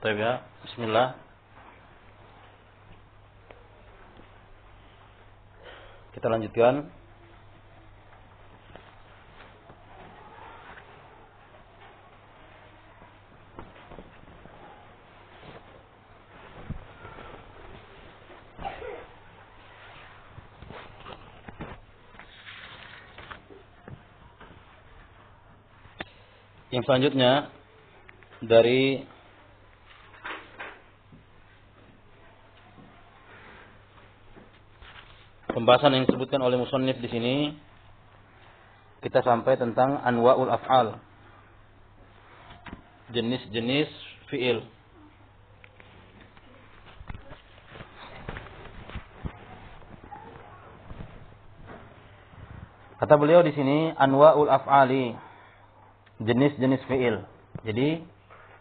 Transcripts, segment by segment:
Baik ya, bismillah. Kita lanjutkan. Yang selanjutnya dari pembahasan yang disebutkan oleh musannif di sini kita sampai tentang anwaul af'al. Jenis-jenis fi'il. Kata beliau di sini anwaul af'ali. Jenis-jenis fi'il. Jadi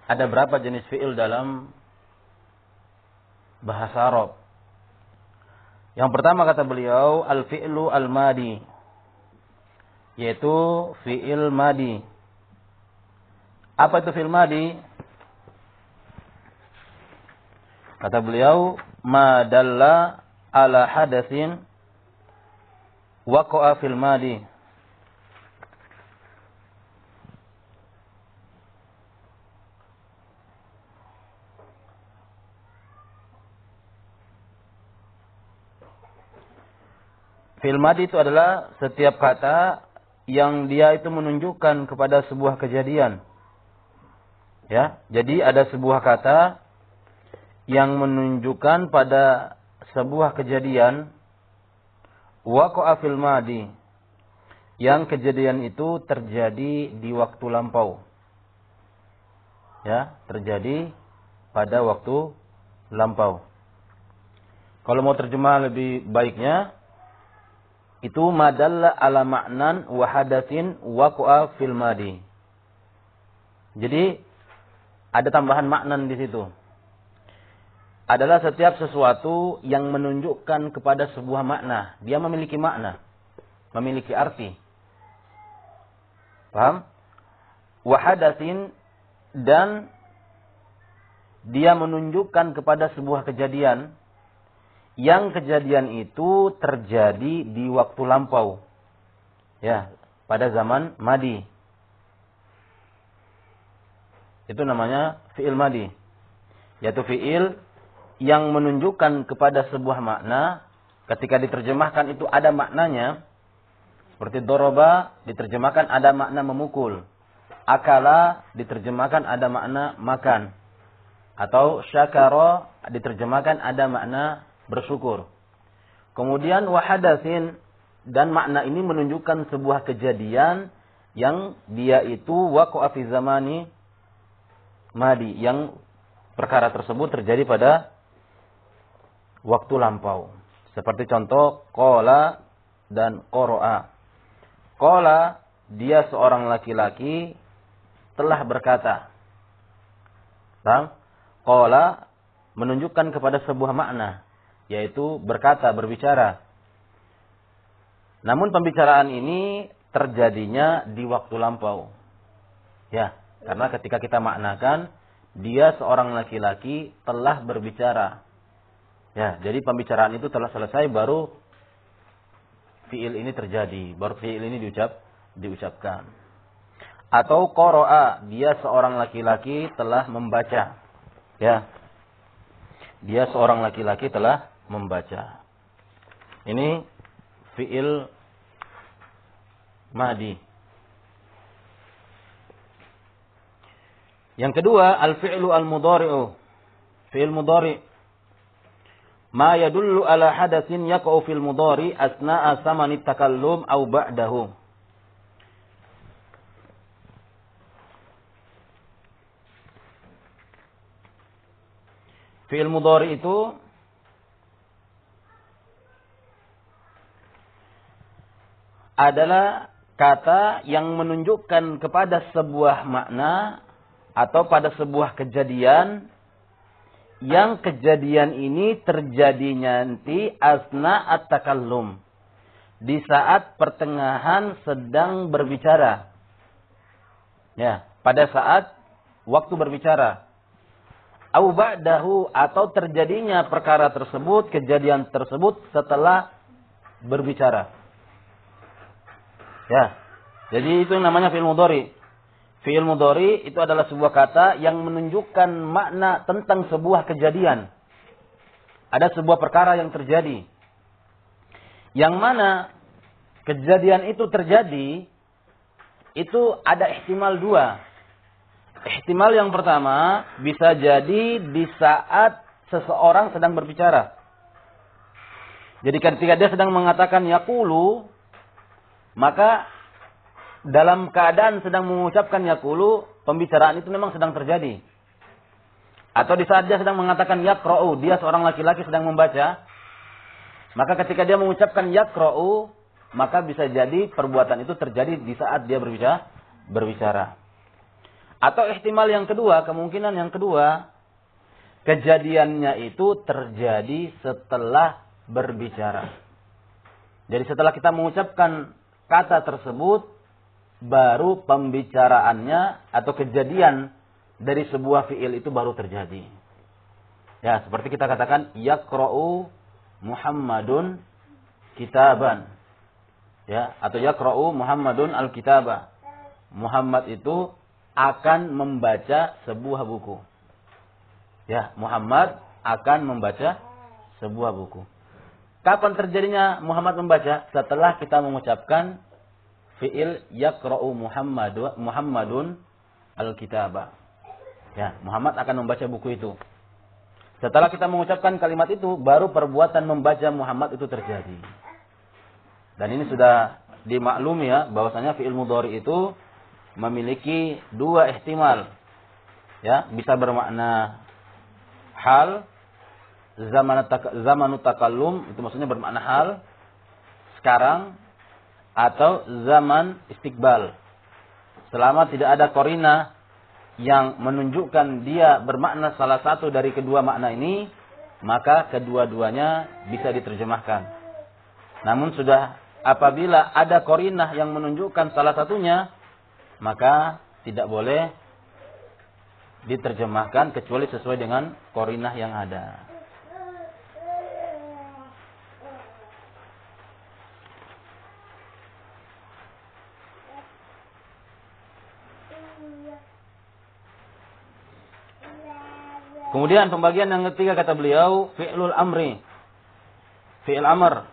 ada berapa jenis fi'il dalam bahasa Arab? Yang pertama kata beliau al-fi'lu al-madi yaitu fi'il madi. Apa itu fi'il madi? Kata beliau ma dalla ala hadatsin waqa'a fil madi. Fi'il madi itu adalah setiap kata yang dia itu menunjukkan kepada sebuah kejadian. Ya, jadi ada sebuah kata yang menunjukkan pada sebuah kejadian waqa'a fil madi. Yang kejadian itu terjadi di waktu lampau. Ya, terjadi pada waktu lampau. Kalau mau terjemah lebih baiknya, itu madalla ala ma'nan wa hadatsin waqa'a fil madi. Jadi ada tambahan maknan di situ. Adalah setiap sesuatu yang menunjukkan kepada sebuah makna. Dia memiliki makna. Memiliki arti. Paham? Wahadatin dan dia menunjukkan kepada sebuah kejadian yang kejadian itu terjadi di waktu lampau. Ya, pada zaman madi. Itu namanya fi'il madi. Yaitu fi'il yang menunjukkan kepada sebuah makna ketika diterjemahkan itu ada maknanya. Seperti doroba diterjemahkan ada makna memukul. Akala diterjemahkan ada makna makan. Atau syakaro diterjemahkan ada makna bersyukur. Kemudian wahadasin dan makna ini menunjukkan sebuah kejadian yang dia itu waqa'a zamani madi yang perkara tersebut terjadi pada waktu lampau. Seperti contoh kola dan qoro'a. Kola dia seorang laki-laki telah berkata. Bang, kola menunjukkan kepada sebuah makna yaitu berkata, berbicara. Namun pembicaraan ini terjadinya di waktu lampau. Ya, karena ketika kita maknakan dia seorang laki-laki telah berbicara. Ya, jadi pembicaraan itu telah selesai baru fiil ini terjadi, baru fiil ini diucap diucapkan. Atau qara'a, dia seorang laki-laki telah membaca. Ya. Dia seorang laki-laki telah membaca. Ini fiil madi. Yang kedua, al-fi'lu al-mudhari'u. Fi'il mudhari' ma yadullu ala hadatsin yaqa'u fil mudhari asna'a samani takallum au ba'dahu. Fi'il mudhari itu adalah kata yang menunjukkan kepada sebuah makna atau pada sebuah kejadian yang kejadian ini terjadi nanti asna at-takallum di saat pertengahan sedang berbicara. Ya, pada saat waktu berbicara. au ba'dahu atau terjadinya perkara tersebut, kejadian tersebut setelah berbicara. Ya. Jadi itu yang namanya fi'il mudhari. Fi'il mudhari itu adalah sebuah kata yang menunjukkan makna tentang sebuah kejadian. Ada sebuah perkara yang terjadi. Yang mana kejadian itu terjadi, itu ada ihtimal dua. Ihtimal yang pertama bisa jadi di saat seseorang sedang berbicara. Jadi ketika dia sedang mengatakan yakulu, maka dalam keadaan sedang mengucapkan yakulu, pembicaraan itu memang sedang terjadi. Atau di saat dia sedang mengatakan yakro'u, dia seorang laki-laki sedang membaca, maka ketika dia mengucapkan yakro'u, maka bisa jadi perbuatan itu terjadi di saat dia berbicara. berbicara. Atau ihtimal yang kedua, kemungkinan yang kedua, kejadiannya itu terjadi setelah berbicara. Jadi setelah kita mengucapkan kata tersebut, baru pembicaraannya atau kejadian dari sebuah fiil itu baru terjadi. Ya, seperti kita katakan, yakra'u Muhammadun kitaban. Ya, atau yakra'u Muhammadun al-kitaba. Muhammad itu akan membaca sebuah buku. Ya, Muhammad akan membaca sebuah buku. Kapan terjadinya Muhammad membaca? Setelah kita mengucapkan fi'il yakra'u Muhammadun, Muhammadun al-kitaba. Ya, Muhammad akan membaca buku itu. Setelah kita mengucapkan kalimat itu, baru perbuatan membaca Muhammad itu terjadi. Dan ini sudah dimaklumi ya, bahwasanya fi'il mudhari itu memiliki dua ihtimal. Ya, bisa bermakna hal zaman zaman takallum itu maksudnya bermakna hal sekarang atau zaman istiqbal. Selama tidak ada korina yang menunjukkan dia bermakna salah satu dari kedua makna ini, maka kedua-duanya bisa diterjemahkan. Namun sudah apabila ada korinah yang menunjukkan salah satunya, maka tidak boleh diterjemahkan kecuali sesuai dengan korinah yang ada. Kemudian pembagian yang ketiga kata beliau fi'lul amri. Fi'il amr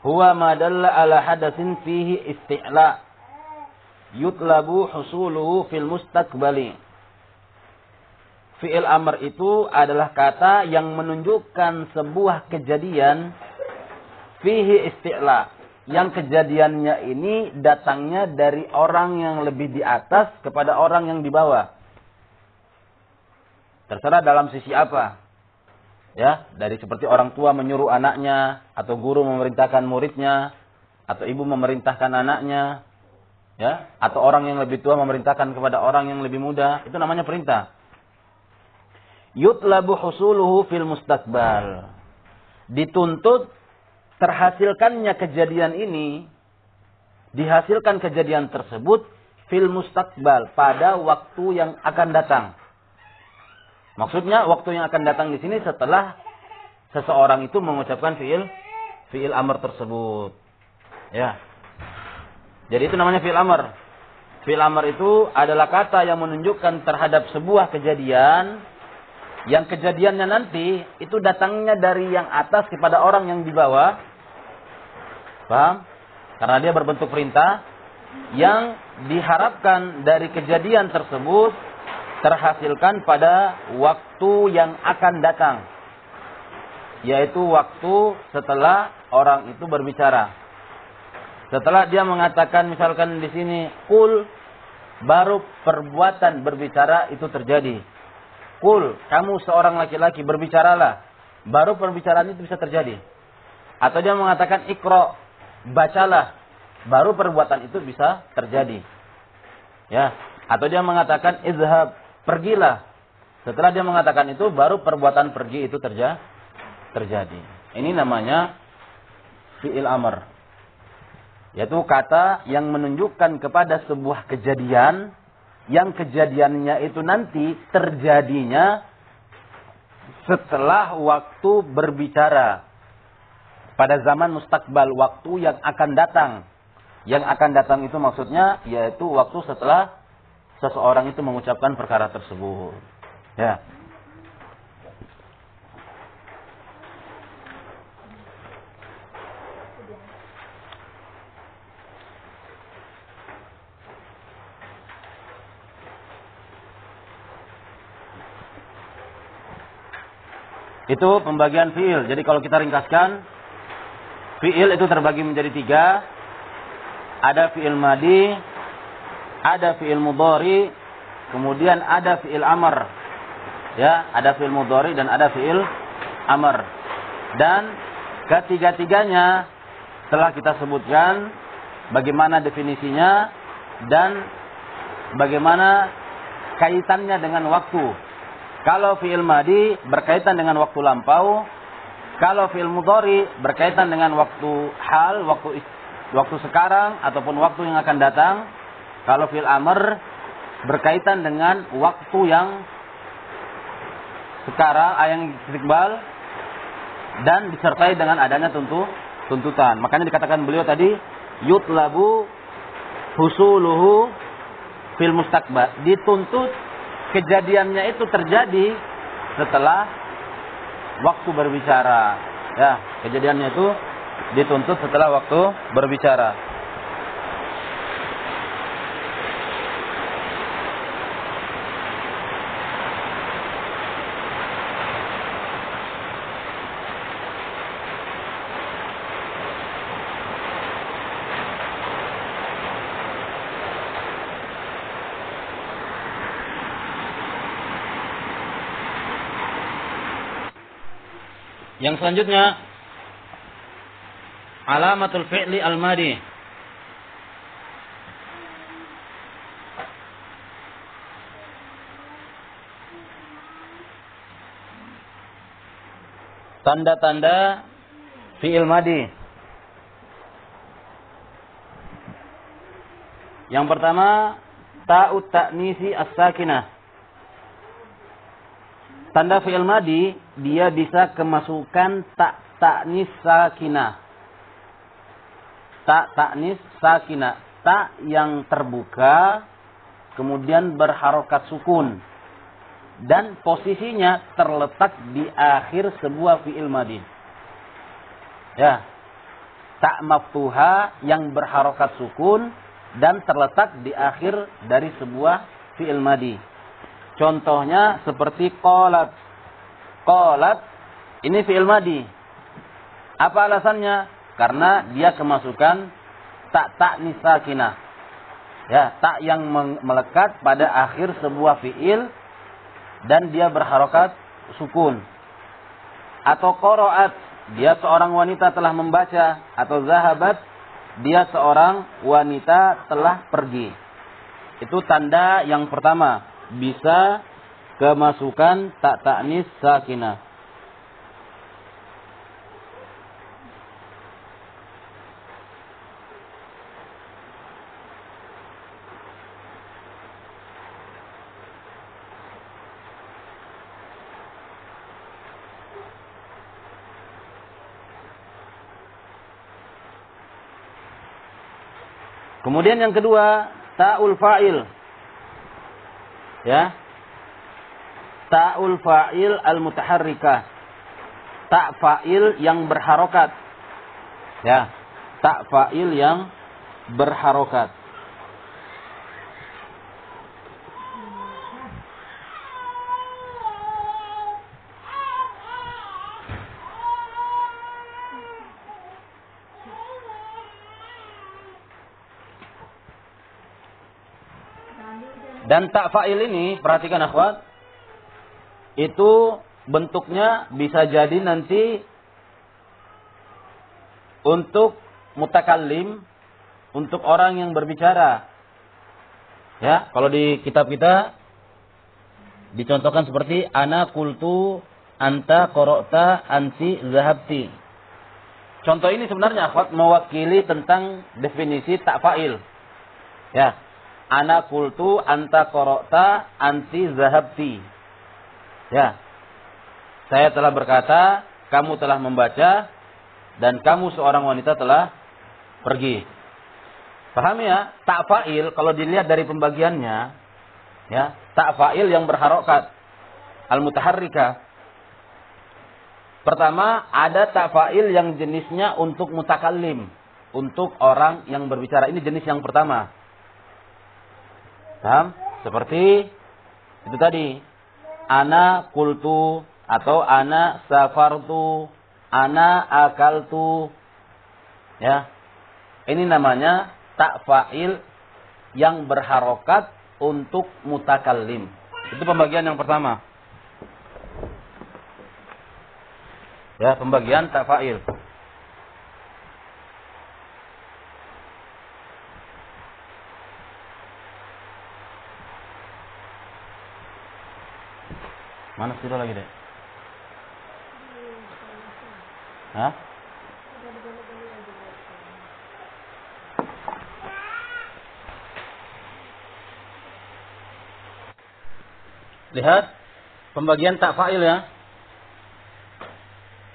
huwa ma dalla ala hadatsin fihi isti'la yutlabu husuluhu fil mustaqbali. Fi'il amr itu adalah kata yang menunjukkan sebuah kejadian fihi isti'la. Yang kejadiannya ini datangnya dari orang yang lebih di atas kepada orang yang di bawah. Terserah dalam sisi apa. Ya, dari seperti orang tua menyuruh anaknya, atau guru memerintahkan muridnya, atau ibu memerintahkan anaknya, ya atau orang yang lebih tua memerintahkan kepada orang yang lebih muda itu namanya perintah. Yutlabu husuluhu fil mustaqbal. Dituntut terhasilkannya kejadian ini dihasilkan kejadian tersebut fil mustaqbal pada waktu yang akan datang maksudnya waktu yang akan datang di sini setelah seseorang itu mengucapkan fiil fiil amr tersebut ya jadi itu namanya fi'il amr. Fi'il amr itu adalah kata yang menunjukkan terhadap sebuah kejadian yang kejadiannya nanti itu datangnya dari yang atas kepada orang yang di bawah. Paham? Karena dia berbentuk perintah yang diharapkan dari kejadian tersebut terhasilkan pada waktu yang akan datang. Yaitu waktu setelah orang itu berbicara. Setelah dia mengatakan misalkan di sini kul baru perbuatan berbicara itu terjadi. Kul, kamu seorang laki-laki berbicaralah. Baru perbicaraan itu bisa terjadi. Atau dia mengatakan ikro, bacalah. Baru perbuatan itu bisa terjadi. Ya, atau dia mengatakan izhab, pergilah. Setelah dia mengatakan itu baru perbuatan pergi itu terja terjadi. Ini namanya fi'il amr yaitu kata yang menunjukkan kepada sebuah kejadian yang kejadiannya itu nanti terjadinya setelah waktu berbicara. Pada zaman mustakbal, waktu yang akan datang. Yang akan datang itu maksudnya yaitu waktu setelah seseorang itu mengucapkan perkara tersebut. Ya. Itu pembagian fiil. Jadi kalau kita ringkaskan, fiil itu terbagi menjadi tiga. Ada fiil madi, ada fiil mudori, kemudian ada fiil amr. Ya, ada fiil mudori dan ada fiil amr. Dan ketiga-tiganya telah kita sebutkan bagaimana definisinya dan bagaimana kaitannya dengan waktu. Kalau fi'il madi berkaitan dengan waktu lampau, kalau fi'il mudhari berkaitan dengan waktu hal, waktu waktu sekarang ataupun waktu yang akan datang. Kalau fi'il amr berkaitan dengan waktu yang sekarang, yang istiqbal dan disertai dengan adanya tentu tuntutan. Makanya dikatakan beliau tadi yutlabu husuluhu fil mustaqbal. Dituntut kejadiannya itu terjadi setelah waktu berbicara. Ya, kejadiannya itu dituntut setelah waktu berbicara. Yang selanjutnya alamatul fi'li al-madi. Tanda-tanda fi'il madi. Yang pertama, ta'ut ta'nisi as-sakinah. Tanda fi'il madi dia bisa kemasukan tak taknis sakinah. Tak taknis sakinah. Tak yang terbuka kemudian berharokat sukun. Dan posisinya terletak di akhir sebuah fi'il madi. Ya. Tak maftuha yang berharokat sukun dan terletak di akhir dari sebuah fi'il madi. Contohnya seperti kolat. Kolat ini fi'il madi. Apa alasannya? Karena dia kemasukan tak tak nisakina. Ya, tak yang melekat pada akhir sebuah fi'il dan dia berharokat sukun. Atau koroat, dia seorang wanita telah membaca. Atau zahabat, dia seorang wanita telah pergi. Itu tanda yang pertama bisa kemasukan tak taknis sakinah. Kemudian yang kedua, ta'ul fa'il ya. Ta'ul fa'il al mutaharrikah ta' fa'il yang berharokat. Ya. Ta' fa'il yang berharokat Dan tak fa'il ini, perhatikan akhwat, itu bentuknya bisa jadi nanti untuk mutakallim, untuk orang yang berbicara. Ya, kalau di kitab kita dicontohkan seperti ana kultu anta korokta anti zahabti. Contoh ini sebenarnya akhwat mewakili tentang definisi tak fa'il. Ya, Ana kultu anta korokta anti zahabti. Ya. Saya telah berkata, kamu telah membaca, dan kamu seorang wanita telah pergi. Paham ya? Tak fa'il kalau dilihat dari pembagiannya, ya, tak fa'il yang berharokat. Al-mutaharrika. Pertama, ada tak fa'il yang jenisnya untuk mutakallim. Untuk orang yang berbicara. Ini jenis yang pertama. Paham? Seperti itu tadi. Ana kultu atau ana safartu, ana akaltu. Ya. Ini namanya tak fa'il yang berharokat untuk mutakallim. Itu pembagian yang pertama. Ya, pembagian tak fa'il. Mana sudah lagi deh? Hah? Lihat pembagian tak fa'il ya.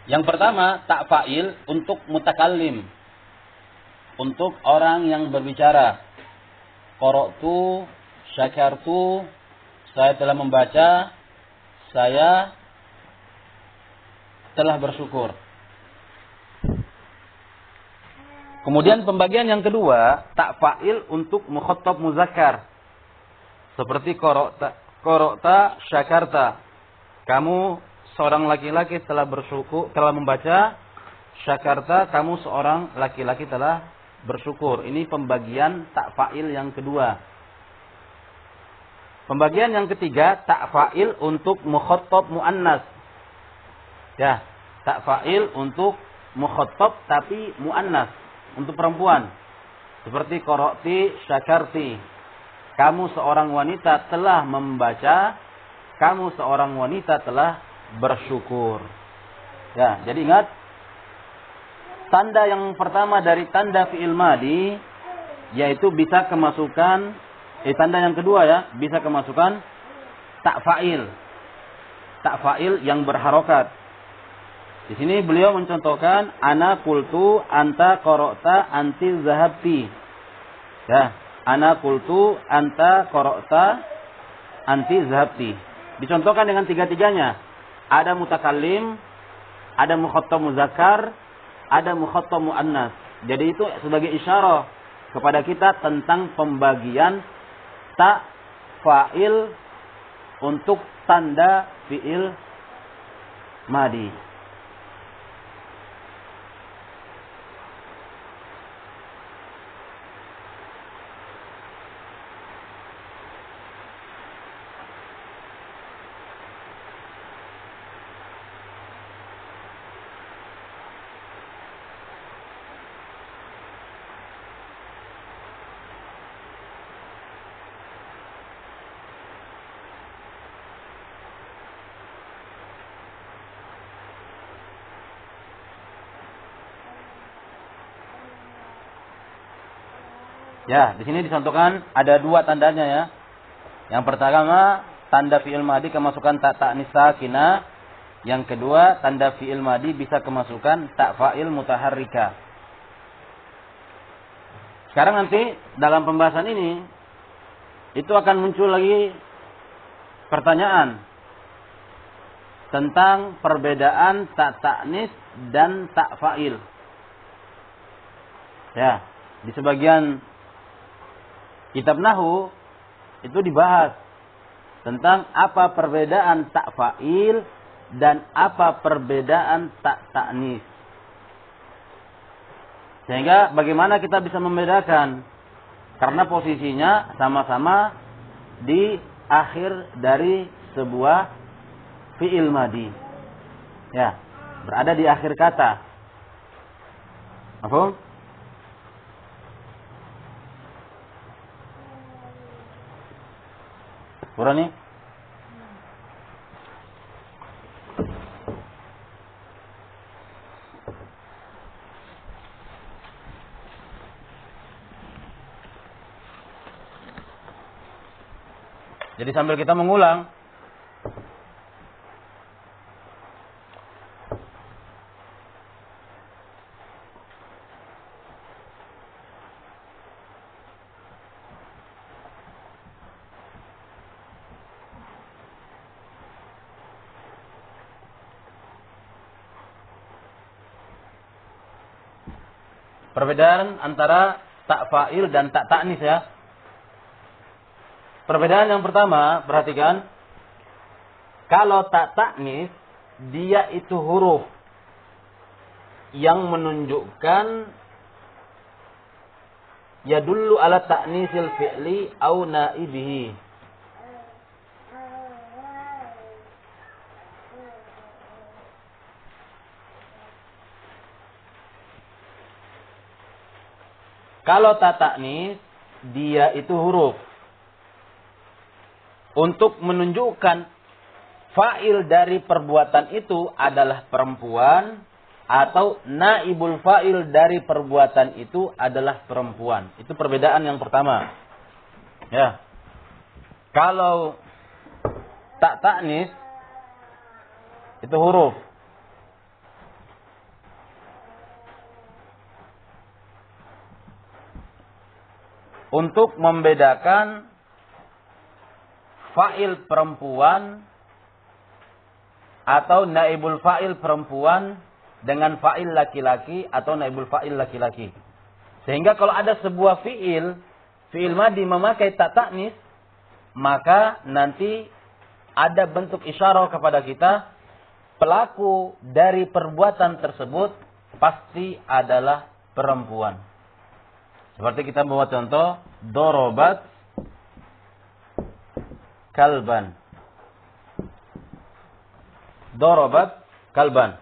Yang pertama tak fa'il untuk mutakallim. Untuk orang yang berbicara. Qara'tu, syakartu, saya telah membaca, saya telah bersyukur. Kemudian pembagian yang kedua, tak fa'il untuk mukhatab muzakkar. Seperti korokta, korokta syakarta. Kamu seorang laki-laki telah bersyukur, telah membaca syakarta, kamu seorang laki-laki telah bersyukur. Ini pembagian tak fa'il yang kedua. Pembagian yang ketiga, tak fa'il untuk mukhatab muannas. Ya, tak fa'il untuk mukhatab tapi muannas untuk perempuan. Seperti korokti syakarti. Kamu seorang wanita telah membaca, kamu seorang wanita telah bersyukur. Ya, jadi ingat tanda yang pertama dari tanda fi'il madi yaitu bisa kemasukan eh tanda yang kedua ya, bisa kemasukan tak fa'il. Tak fa'il yang berharokat. Di sini beliau mencontohkan ana kultu anta korokta anti zahabti. Ya, ana kultu anta korokta anti zahabti. Dicontohkan dengan tiga-tiganya. Ada mutakallim, ada mukhattam muzakkar, ada mukhattam muannas. Jadi itu sebagai isyarah kepada kita tentang pembagian tak fa'il untuk tanda fi'il madi. Ya, di sini dicontohkan ada dua tandanya ya. Yang pertama tanda fi'il madi kemasukan tak tak nisa kina. Yang kedua tanda fi'il madi bisa kemasukan tak fa'il mutaharrika. Sekarang nanti dalam pembahasan ini itu akan muncul lagi pertanyaan tentang perbedaan tak taknis dan tak fa'il. Ya, di sebagian kitab Nahu itu dibahas tentang apa perbedaan tak fa'il dan apa perbedaan tak taknis. Sehingga bagaimana kita bisa membedakan? Karena posisinya sama-sama di akhir dari sebuah fi'il madi. Ya, berada di akhir kata. Apa? Kurani? Jadi sambil kita mengulang Perbedaan antara tak fa'il dan tak ta'nis ya. Perbedaan yang pertama, perhatikan. Kalau tak ta'nis, dia itu huruf yang menunjukkan ya dulu ala ta'nisil fi'li au naibihi. Kalau tak ta'nis, dia itu huruf. Untuk menunjukkan fa'il dari perbuatan itu adalah perempuan atau naibul fa'il dari perbuatan itu adalah perempuan. Itu perbedaan yang pertama. Ya. Kalau tak taknis itu huruf. Untuk membedakan fa'il perempuan atau naibul fa'il perempuan dengan fa'il laki-laki atau naibul fa'il laki-laki. Sehingga kalau ada sebuah fi'il, fi'il madi memakai tak taknis, maka nanti ada bentuk isyarah kepada kita, pelaku dari perbuatan tersebut pasti adalah perempuan. Seperti kita membuat contoh, dorobat kalban. Dorobat kalban.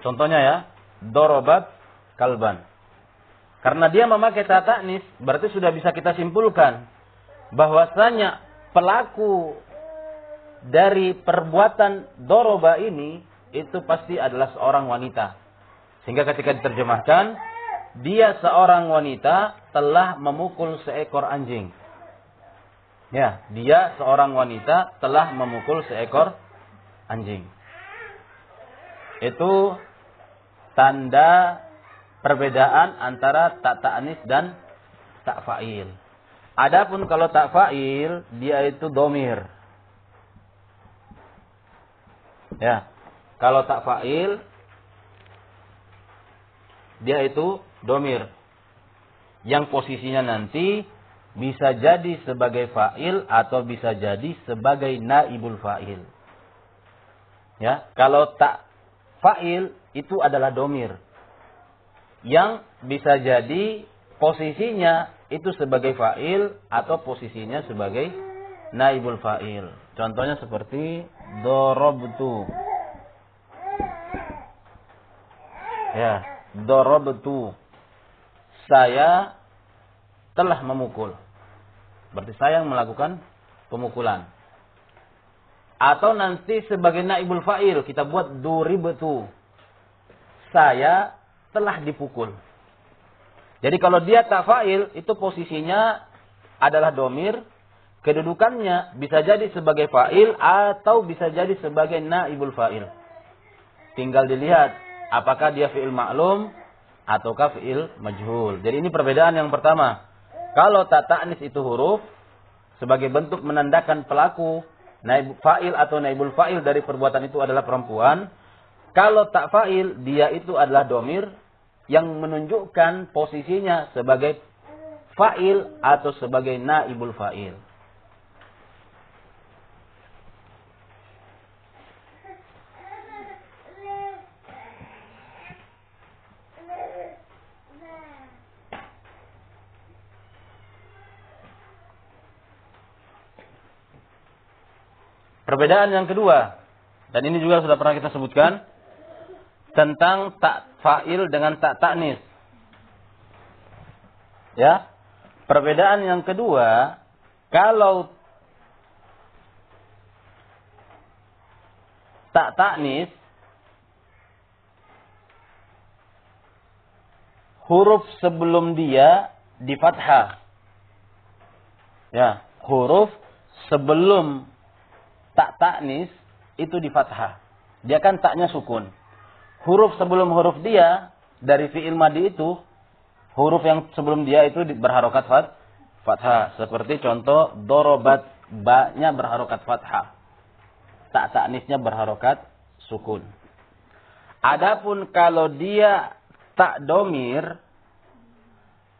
Contohnya ya, dorobat kalban. Karena dia memakai tata nis, berarti sudah bisa kita simpulkan bahwasanya pelaku dari perbuatan doroba ini itu pasti adalah seorang wanita. Sehingga ketika diterjemahkan, dia seorang wanita telah memukul seekor anjing. Ya, dia seorang wanita telah memukul seekor anjing. Itu tanda perbedaan antara tak ta'anis dan tak fa'il. Adapun kalau tak fa'il, dia itu domir. Ya, kalau tak fa'il, dia itu domir. Yang posisinya nanti bisa jadi sebagai fa'il atau bisa jadi sebagai naibul fa'il. Ya, kalau tak fa'il itu adalah domir. Yang bisa jadi posisinya itu sebagai fa'il atau posisinya sebagai naibul fa'il. Contohnya seperti dorobtu. Ya, dorobtu. Saya telah memukul. Berarti saya yang melakukan pemukulan. Atau nanti sebagai naibul fa'il kita buat duribtu. Saya telah dipukul. Jadi kalau dia tak fa'il itu posisinya adalah domir. Kedudukannya bisa jadi sebagai fa'il atau bisa jadi sebagai naibul fa'il. Tinggal dilihat apakah dia fi'il maklum ataukah fi'il majhul. Jadi ini perbedaan yang pertama. Kalau tak ta'nis itu huruf sebagai bentuk menandakan pelaku naib fa'il atau naibul fa'il dari perbuatan itu adalah perempuan. Kalau tak fa'il, dia itu adalah domir yang menunjukkan posisinya sebagai fa'il atau sebagai naibul fa'il. Perbedaan yang kedua, dan ini juga sudah pernah kita sebutkan, tentang tak fa'il dengan tak taknis. Ya. Perbedaan yang kedua, kalau tak taknis, huruf sebelum dia di fathah. Ya, huruf sebelum tak taknis itu di fathah. Dia kan taknya sukun. Huruf sebelum huruf dia dari fi'il madi itu huruf yang sebelum dia itu berharokat fat, fathah. Seperti contoh dorobat ba-nya berharokat fathah. Tak taknisnya berharokat sukun. Adapun kalau dia tak domir,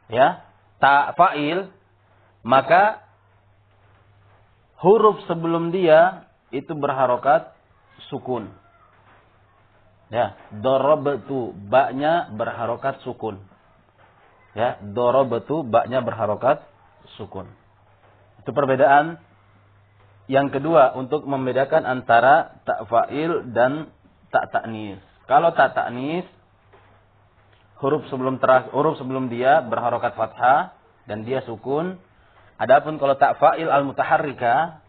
ya, tak fa'il, maka huruf sebelum dia itu berharokat sukun. Ya, dorobatu baknya berharokat sukun. Ya, dorobatu baknya berharokat sukun. Itu perbedaan yang kedua untuk membedakan antara tak fa'il dan tak taknis. Kalau tak taknis huruf sebelum teras, huruf sebelum dia berharokat fathah dan dia sukun. Adapun kalau tak fa'il al mutaharrika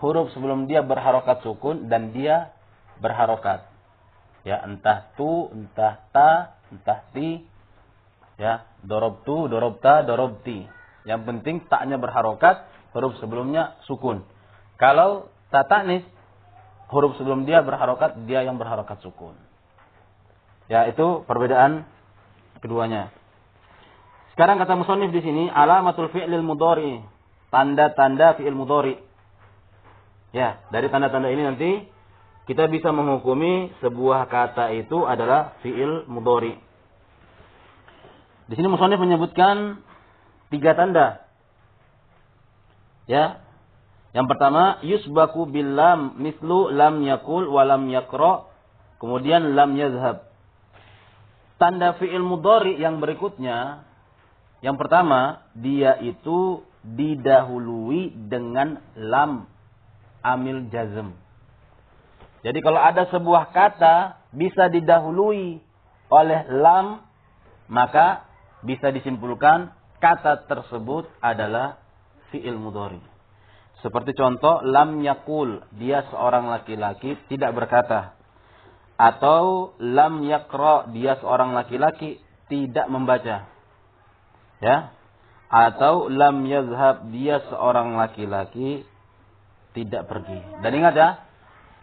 huruf sebelum dia berharokat sukun dan dia berharokat. Ya, entah tu, entah ta, entah ti. Ya, dorob tu, dorob ta, dorob ti. Yang penting taknya berharokat, huruf sebelumnya sukun. Kalau tatanis huruf sebelum dia berharokat, dia yang berharokat sukun. Ya, itu perbedaan keduanya. Sekarang kata musonif di sini alamatul fi'lil mudhari, tanda-tanda fi'il mudhari. Ya, dari tanda-tanda ini nanti kita bisa menghukumi sebuah kata itu adalah fi'il mudhari. Di sini musonif menyebutkan tiga tanda. Ya, yang pertama, yusbaku bil lam mislu lam yakul wa lam yakra. Kemudian lam yazhab. Tanda fi'il mudhari yang berikutnya, yang pertama, dia itu didahului dengan lam amil jazm. Jadi kalau ada sebuah kata bisa didahului oleh lam, maka bisa disimpulkan kata tersebut adalah fi'il mudhari. Seperti contoh lam yakul, dia seorang laki-laki tidak berkata. Atau lam yakra, dia seorang laki-laki tidak membaca. Ya. Atau lam yazhab, dia seorang laki-laki tidak pergi. Dan ingat ya,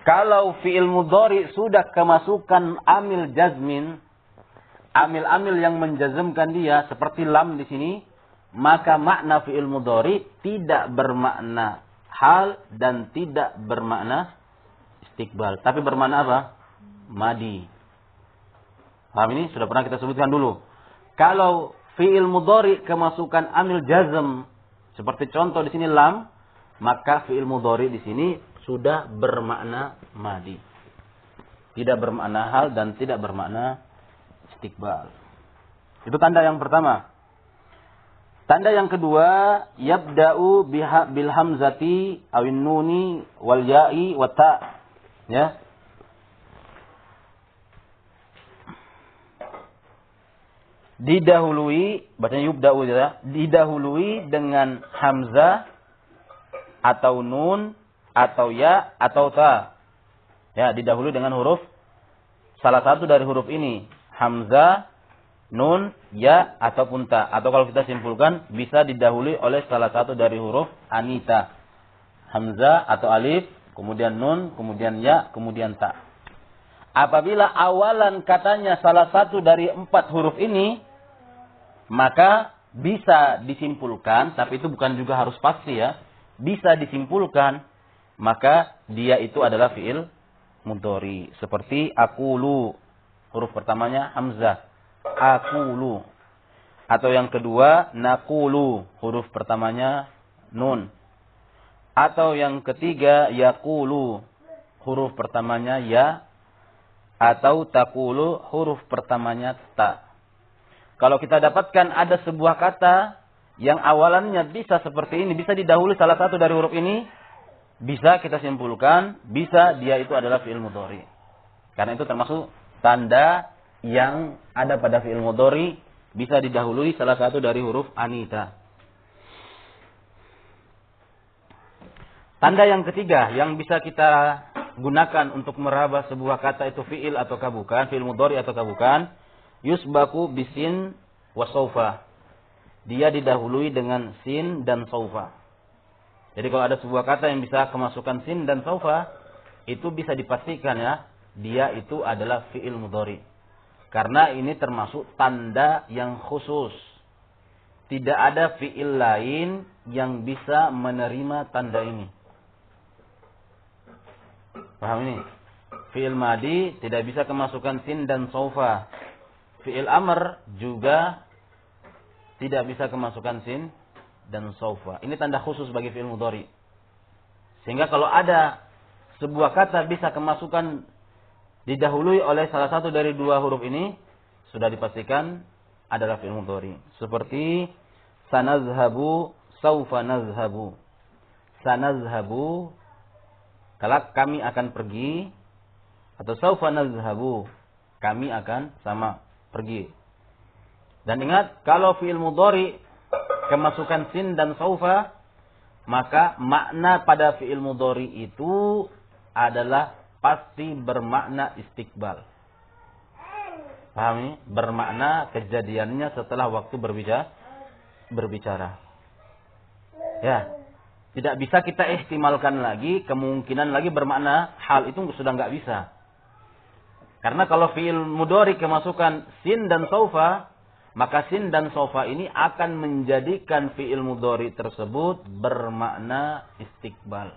kalau fi'il mudhari sudah kemasukan amil jazmin, amil-amil yang menjazmkan dia seperti lam di sini, maka makna fi'il mudhari tidak bermakna hal dan tidak bermakna istiqbal, tapi bermakna apa? Madi. Paham ini? Sudah pernah kita sebutkan dulu. Kalau fi'il mudhari kemasukan amil jazm seperti contoh di sini lam, maka fi'il mudhari di sini sudah bermakna madi. Tidak bermakna hal dan tidak bermakna istiqbal. Itu tanda yang pertama. Tanda yang kedua, yabda'u biha bil hamzati awin nuni wal ya'i wa ta. Ya. Didahului, bacanya yubda'u ya, didahului dengan hamzah atau nun atau ya atau ta. Ya, didahului dengan huruf salah satu dari huruf ini, hamzah nun, ya, ataupun ta. Atau kalau kita simpulkan, bisa didahului oleh salah satu dari huruf anita. Hamzah atau alif, kemudian nun, kemudian ya, kemudian ta. Apabila awalan katanya salah satu dari empat huruf ini, maka bisa disimpulkan, tapi itu bukan juga harus pasti ya. Bisa disimpulkan, maka dia itu adalah fi'il mudhari. Seperti akulu, huruf pertamanya hamzah akulu. Atau yang kedua, nakulu. Huruf pertamanya nun. Atau yang ketiga, yakulu. Huruf pertamanya ya. Atau takulu, huruf pertamanya ta. Kalau kita dapatkan ada sebuah kata yang awalannya bisa seperti ini, bisa didahului salah satu dari huruf ini, bisa kita simpulkan, bisa dia itu adalah fi'il mudhari. Karena itu termasuk tanda yang ada pada fi'il mudhari bisa didahului salah satu dari huruf anita. Tanda yang ketiga yang bisa kita gunakan untuk meraba sebuah kata itu fi'il atau bukan, fi'il mudhari atau bukan, yusbaku bisin wasaufa. Dia didahului dengan sin dan saufa. Jadi kalau ada sebuah kata yang bisa kemasukan sin dan saufa, itu bisa dipastikan ya, dia itu adalah fi'il mudhari. Karena ini termasuk tanda yang khusus. Tidak ada fi'il lain yang bisa menerima tanda ini. Paham ini? Fi'il madi tidak bisa kemasukan sin dan sofa. fi'il amr juga tidak bisa kemasukan sin dan saufa. Ini tanda khusus bagi fi'il mudhari. Sehingga kalau ada sebuah kata bisa kemasukan didahului oleh salah satu dari dua huruf ini, sudah dipastikan adalah fi'il mudhari. Seperti sanazhabu, saufa nazhabu. Sanazhabu, kelak kami akan pergi. Atau saufa nazhabu, kami akan sama pergi. Dan ingat, kalau fi'il mudhari kemasukan sin dan saufa, maka makna pada fi'il mudhari itu adalah pasti bermakna istiqbal. Paham ini? Bermakna kejadiannya setelah waktu berbicara. berbicara. Ya. Tidak bisa kita ihtimalkan lagi, kemungkinan lagi bermakna hal itu sudah nggak bisa. Karena kalau fi'il mudhari kemasukan sin dan saufa, maka sin dan sofa ini akan menjadikan fi'il mudhari tersebut bermakna istiqbal.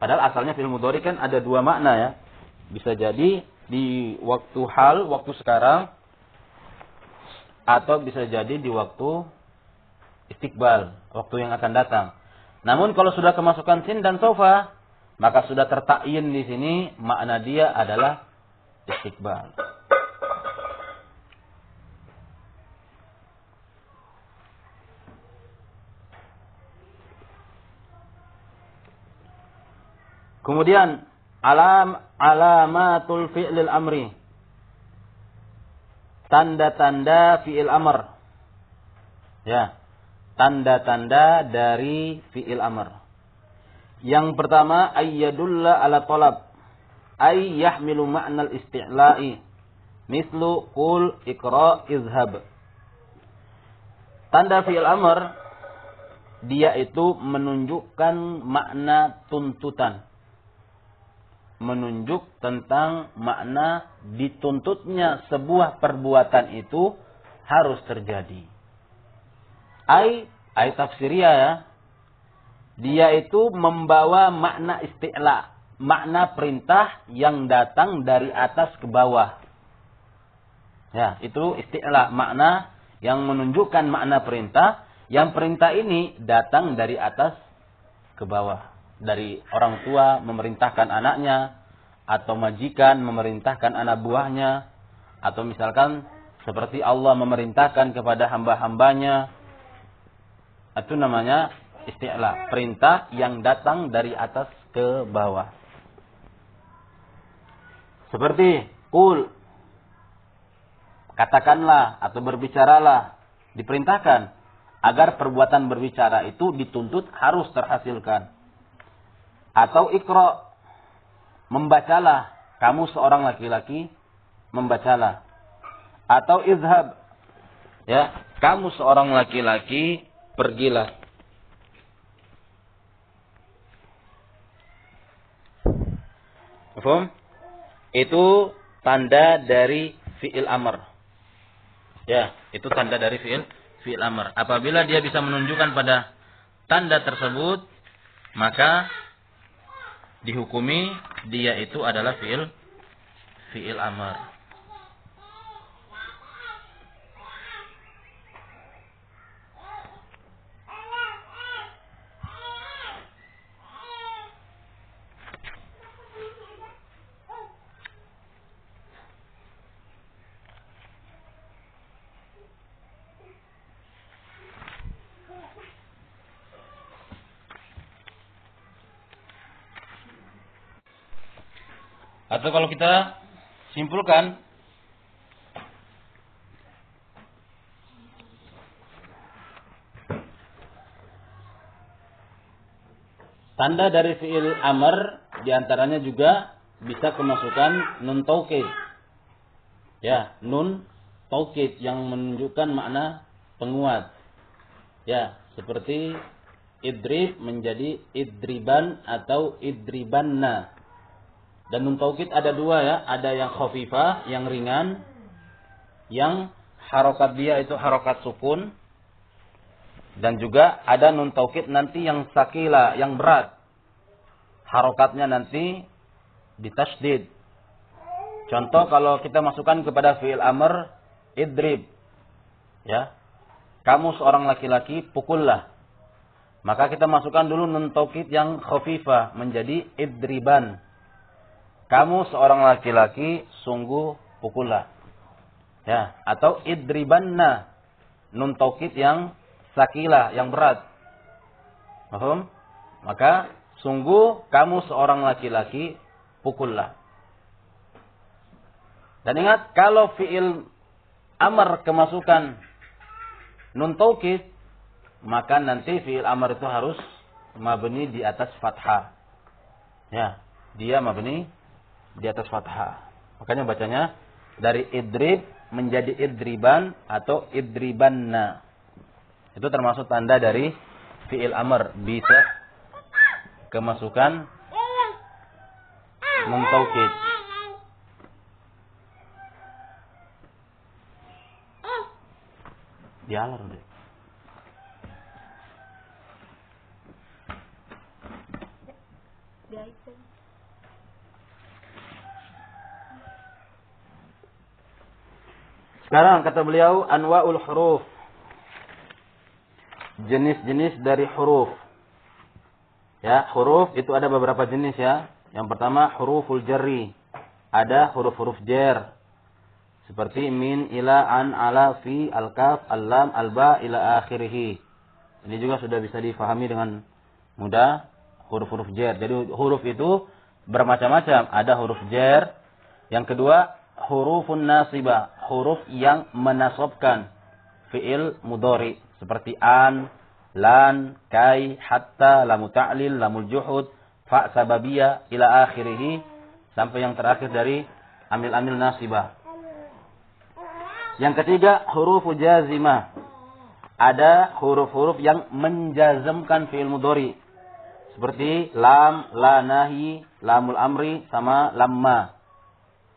Padahal asalnya fi'il mudhari kan ada dua makna ya. Bisa jadi di waktu hal, waktu sekarang atau bisa jadi di waktu istiqbal, waktu yang akan datang. Namun kalau sudah kemasukan sin dan sofa, maka sudah tertakyin di sini makna dia adalah istiqbal. Kemudian alam alamatul fi'lil amri. Tanda-tanda fi'il amr. Ya. Tanda-tanda dari fi'il amr. Yang pertama ayyadulla ala talab. Ay yahmilu ma'nal isti'la'i. Mislu qul ikra izhab. Tanda fi'il amr dia itu menunjukkan makna tuntutan menunjuk tentang makna dituntutnya sebuah perbuatan itu harus terjadi. Ai, ai tafsiria ya. Dia itu membawa makna isti'la, makna perintah yang datang dari atas ke bawah. Ya, itu isti'la, makna yang menunjukkan makna perintah, yang perintah ini datang dari atas ke bawah dari orang tua memerintahkan anaknya atau majikan memerintahkan anak buahnya atau misalkan seperti Allah memerintahkan kepada hamba-hambanya itu namanya isti'la perintah yang datang dari atas ke bawah. Seperti kul katakanlah atau berbicaralah diperintahkan agar perbuatan berbicara itu dituntut harus terhasilkan atau ikro. Membacalah. Kamu seorang laki-laki. Membacalah. Atau izhab. Ya. Kamu seorang laki-laki. Pergilah. Faham? Itu tanda dari fi'il amr. Ya, itu tanda dari fi'il fi'il amr. Apabila dia bisa menunjukkan pada tanda tersebut, maka dihukumi dia itu adalah fiil fiil amar. Atau kalau kita simpulkan Tanda dari fi'il amr di antaranya juga bisa kemasukan nun taukid. Ya, nun taukid yang menunjukkan makna penguat. Ya, seperti idrib menjadi idriban atau idribanna. Dan nun taukid ada dua ya, ada yang khafifah, yang ringan, yang harokat dia itu harokat sukun, dan juga ada nun taukid nanti yang sakila, yang berat. Harokatnya nanti ditasdid. Contoh kalau kita masukkan kepada fi'il amr idrib. Ya. Kamu seorang laki-laki, pukullah. Maka kita masukkan dulu nun taukid yang khafifah menjadi idriban. Kamu seorang laki-laki, sungguh pukullah. Ya, atau idribanna. Nun taukid yang sakilah, yang berat. Paham? Maka sungguh kamu seorang laki-laki, pukullah. Dan ingat kalau fiil amar kemasukan nun taukid, maka nanti fiil amar itu harus mabni di atas fathah. Ya, dia mabni di atas fathah. Makanya bacanya dari idrib menjadi idriban atau idribanna. Itu termasuk tanda dari fiil amr bisa kemasukan nun taukid. Dia alarm deh. Sekarang kata beliau anwaul huruf. Jenis-jenis dari huruf. Ya, huruf itu ada beberapa jenis ya. Yang pertama huruful jarri. Ada huruf-huruf jar. Seperti min, ila, an, ala, fi, al-kaf, al-lam, al-ba, ila akhirih. Ini juga sudah bisa difahami dengan mudah huruf-huruf jar. Jadi huruf itu bermacam-macam. Ada huruf jar. Yang kedua hurufun nasibah, huruf yang menasobkan fiil mudori seperti an, lan, kai, hatta, lamu ta'lil, lamul juhud, fa sababiyah ila akhirih sampai yang terakhir dari amil-amil nasibah. Yang ketiga huruf jazimah. Ada huruf-huruf yang menjazamkan fiil mudori seperti lam, la nahi, lamul amri sama lamma.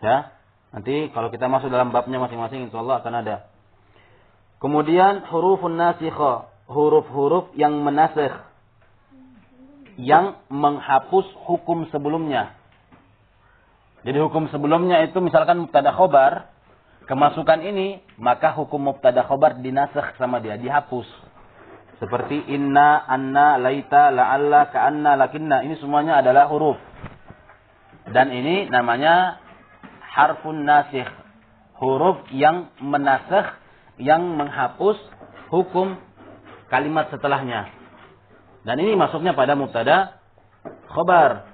Ya. Nanti kalau kita masuk dalam babnya masing-masing insyaallah akan ada. Kemudian hurufun nasikha, huruf-huruf yang menasikh yang menghapus hukum sebelumnya. Jadi hukum sebelumnya itu misalkan mubtada khobar, kemasukan ini, maka hukum mubtada khobar dinasakh sama dia, dihapus. Seperti inna, anna, laita, la'alla, ka'anna, lakinna. Ini semuanya adalah huruf. Dan ini namanya harfun nasikh. Huruf yang menasakh, yang menghapus hukum kalimat setelahnya. Dan ini masuknya pada mubtada khobar.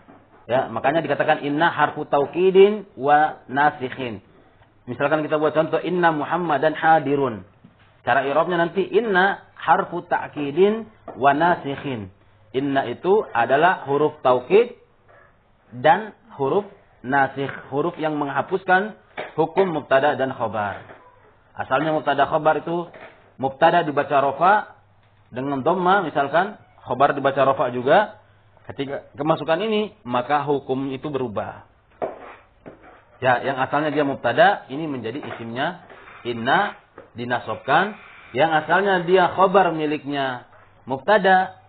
Ya, makanya dikatakan inna harfu taukidin wa nasikhin. Misalkan kita buat contoh inna Muhammadan hadirun. Cara i'rabnya nanti inna harfu ta'kidin wa nasikhin. Inna itu adalah huruf taukid dan huruf nasikh, huruf yang menghapuskan hukum mubtada dan khobar. Asalnya mubtada khobar itu mubtada dibaca rofa dengan dhamma misalkan, khobar dibaca rofa juga. Ketika kemasukan ini, maka hukum itu berubah. Ya, yang asalnya dia mubtada, ini menjadi isimnya inna dinasobkan. Yang asalnya dia khobar miliknya mubtada,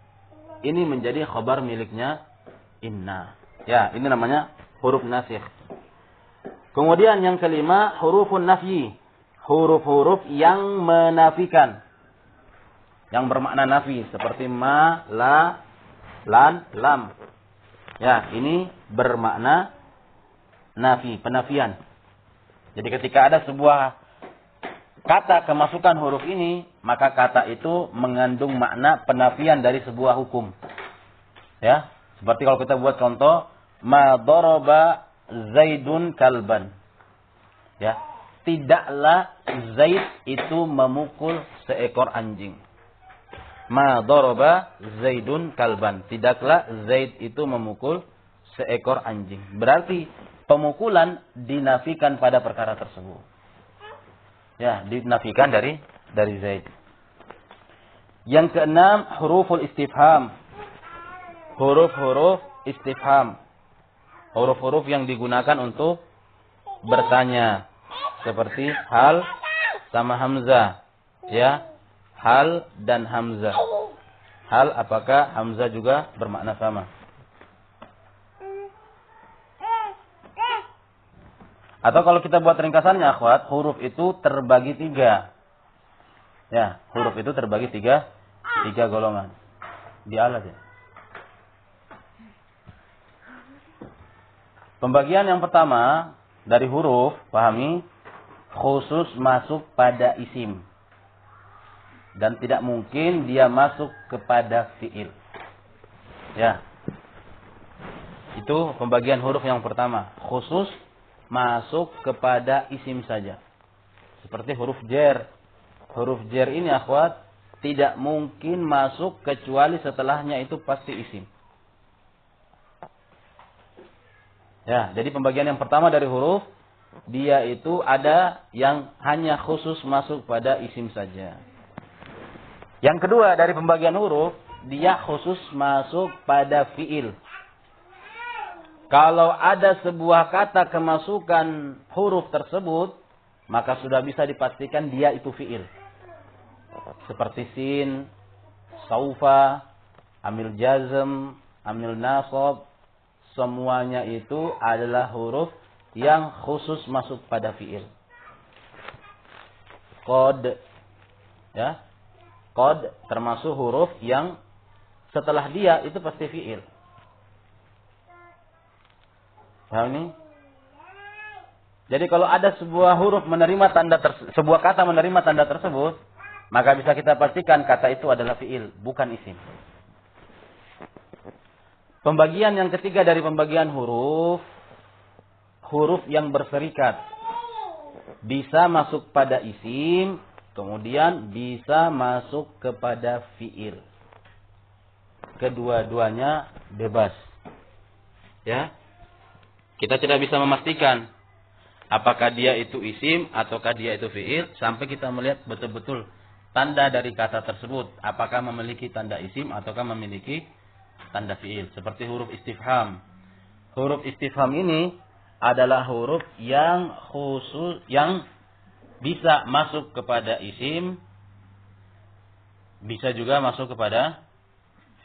ini menjadi khobar miliknya inna. Ya, ini namanya huruf nasikh. Kemudian yang kelima, hurufun nafyi. Huruf-huruf yang menafikan. Yang bermakna nafi. Seperti ma, la, lan, lam. Ya, ini bermakna nafi, penafian. Jadi ketika ada sebuah kata kemasukan huruf ini, maka kata itu mengandung makna penafian dari sebuah hukum. Ya, seperti kalau kita buat contoh, ma daraba Zaidun kalban. Ya, tidaklah Zaid itu memukul seekor anjing. Ma daraba Zaidun kalban. Tidaklah Zaid itu memukul seekor anjing. Berarti pemukulan dinafikan pada perkara tersebut. Ya, dinafikan dari dari Zaid. Yang keenam huruful istifham. Huruf-huruf istifham huruf-huruf yang digunakan untuk bertanya seperti hal sama hamzah ya hal dan hamzah hal apakah hamzah juga bermakna sama Atau kalau kita buat ringkasannya, akhwat, huruf itu terbagi tiga. Ya, huruf itu terbagi tiga, tiga golongan. Di alat ya. Pembagian yang pertama dari huruf, pahami, khusus masuk pada isim. Dan tidak mungkin dia masuk kepada fi'il. Ya. Itu pembagian huruf yang pertama. Khusus masuk kepada isim saja. Seperti huruf jer. Huruf jer ini akhwat tidak mungkin masuk kecuali setelahnya itu pasti isim. Ya, jadi pembagian yang pertama dari huruf dia itu ada yang hanya khusus masuk pada isim saja. Yang kedua dari pembagian huruf dia khusus masuk pada fiil. Kalau ada sebuah kata kemasukan huruf tersebut, maka sudah bisa dipastikan dia itu fi'il. Seperti sin, saufa, amil jazm, amil nasab, semuanya itu adalah huruf yang khusus masuk pada fi'il. Qad ya. Qad termasuk huruf yang setelah dia itu pasti fi'il. Paham ini? Jadi kalau ada sebuah huruf menerima tanda sebuah kata menerima tanda tersebut, maka bisa kita pastikan kata itu adalah fiil, bukan isim. Pembagian yang ketiga dari pembagian huruf, huruf yang berserikat. Bisa masuk pada isim, kemudian bisa masuk kepada fiil. Kedua-duanya bebas. Ya, kita tidak bisa memastikan apakah dia itu isim ataukah dia itu fiil sampai kita melihat betul-betul tanda dari kata tersebut apakah memiliki tanda isim ataukah memiliki tanda fiil seperti huruf istifham. Huruf istifham ini adalah huruf yang khusus yang bisa masuk kepada isim bisa juga masuk kepada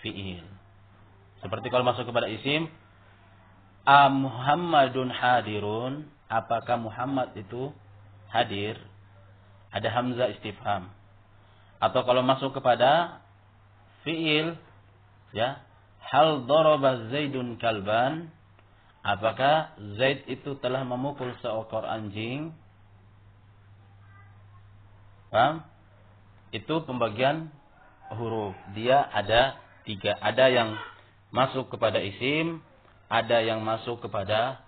fiil. Seperti kalau masuk kepada isim A Muhammadun hadirun? Apakah Muhammad itu hadir? Ada hamzah istifham. Atau kalau masuk kepada fiil ya, hal daraba Zaidun kalban? Apakah Zaid itu telah memukul seekor anjing? Paham? Itu pembagian huruf. Dia ada tiga. Ada yang masuk kepada isim, ada yang masuk kepada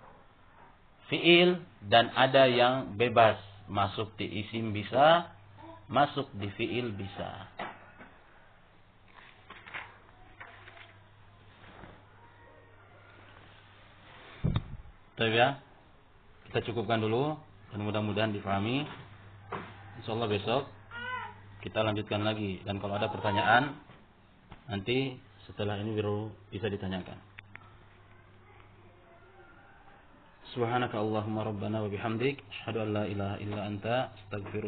fiil dan ada yang bebas masuk di isim bisa masuk di fiil bisa Tapi ya, kita cukupkan dulu dan mudah-mudahan difahami. Insyaallah besok kita lanjutkan lagi dan kalau ada pertanyaan nanti setelah ini baru bisa ditanyakan. Subhanaka Allahumma rabbana wa bihamdik asyhadu an la ilaha illa anta astaghfiruka